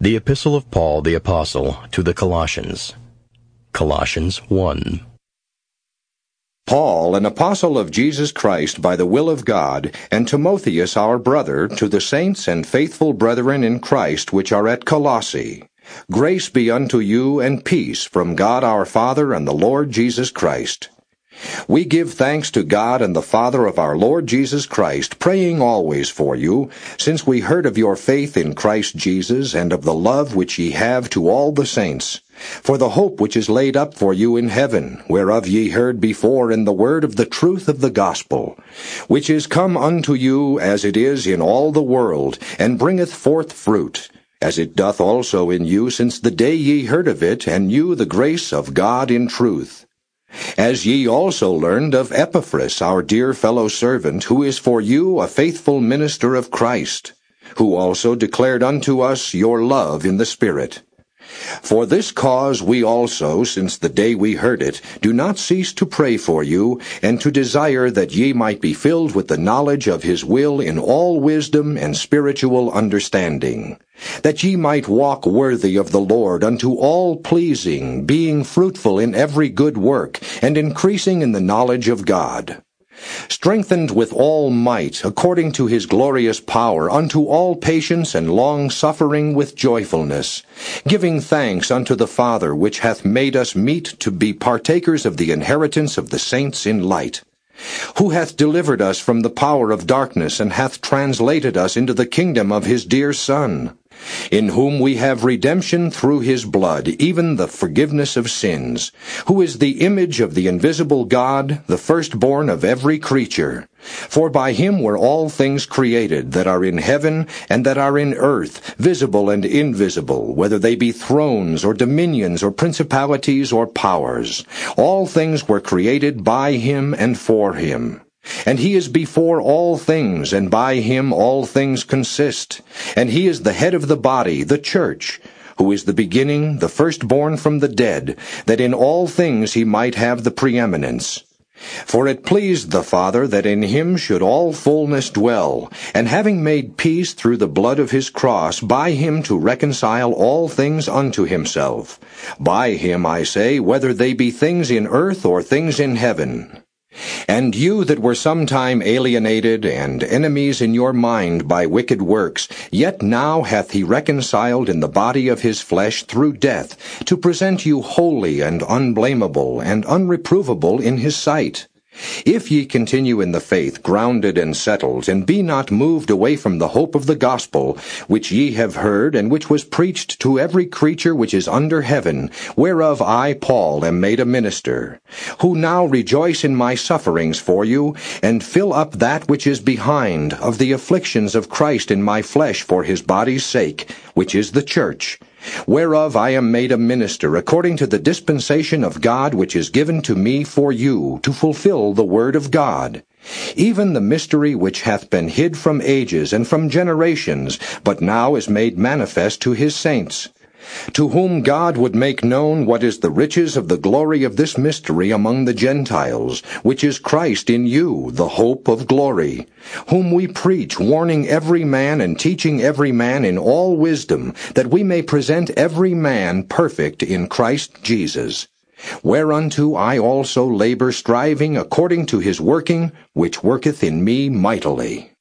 The Epistle of Paul the Apostle to the Colossians. Colossians 1. Paul, an apostle of Jesus Christ by the will of God, and Timotheus our brother, to the saints and faithful brethren in Christ which are at Colosse. Grace be unto you and peace from God our Father and the Lord Jesus Christ. We give thanks to God and the Father of our Lord Jesus Christ, praying always for you, since we heard of your faith in Christ Jesus and of the love which ye have to all the saints, for the hope which is laid up for you in heaven, whereof ye heard before in the word of the truth of the gospel, which is come unto you as it is in all the world, and bringeth forth fruit, as it doth also in you since the day ye heard of it, and knew the grace of God in truth. As ye also learned of Epaphras, our dear fellow servant, who is for you a faithful minister of Christ, who also declared unto us your love in the Spirit. For this cause we also, since the day we heard it, do not cease to pray for you, and to desire that ye might be filled with the knowledge of his will in all wisdom and spiritual understanding that ye might walk worthy of the Lord unto all pleasing, being fruitful in every good work, and increasing in the knowledge of God. Strengthened with all might, according to his glorious power, unto all patience and long suffering with joyfulness, giving thanks unto the Father which hath made us meet to be partakers of the inheritance of the saints in light who hath delivered us from the power of darkness, and hath translated us into the kingdom of his dear Son, in whom we have redemption through his blood, even the forgiveness of sins, who is the image of the invisible God, the firstborn of every creature. For by him were all things created, that are in heaven and that are in earth, visible and invisible, whether they be thrones, or dominions, or principalities, or powers. All things were created by him and for him. And he is before all things, and by him all things consist. And he is the head of the body, the church, who is the beginning, the firstborn from the dead, that in all things he might have the preeminence. For it pleased the Father that in him should all fullness dwell, and having made peace through the blood of his cross, by him to reconcile all things unto himself. By him, I say, whether they be things in earth or things in heaven. And you that were sometime alienated and enemies in your mind by wicked works, yet now hath he reconciled in the body of his flesh through death, to present you holy and unblameable and unreprovable in his sight. If ye continue in the faith, grounded and settled, and be not moved away from the hope of the gospel, which ye have heard, and which was preached to every creature which is under heaven, whereof I, Paul, am made a minister, who now rejoice in my sufferings for you, and fill up that which is behind of the afflictions of Christ in my flesh for his body's sake, which is the church whereof I am made a minister according to the dispensation of God which is given to me for you to fulfill the word of God, even the mystery which hath been hid from ages and from generations, but now is made manifest to his saints to whom God would make known what is the riches of the glory of this mystery among the Gentiles, which is Christ in you, the hope of glory, whom we preach, warning every man and teaching every man in all wisdom, that we may present every man perfect in Christ Jesus. Whereunto I also labor, striving according to his working, which worketh in me mightily.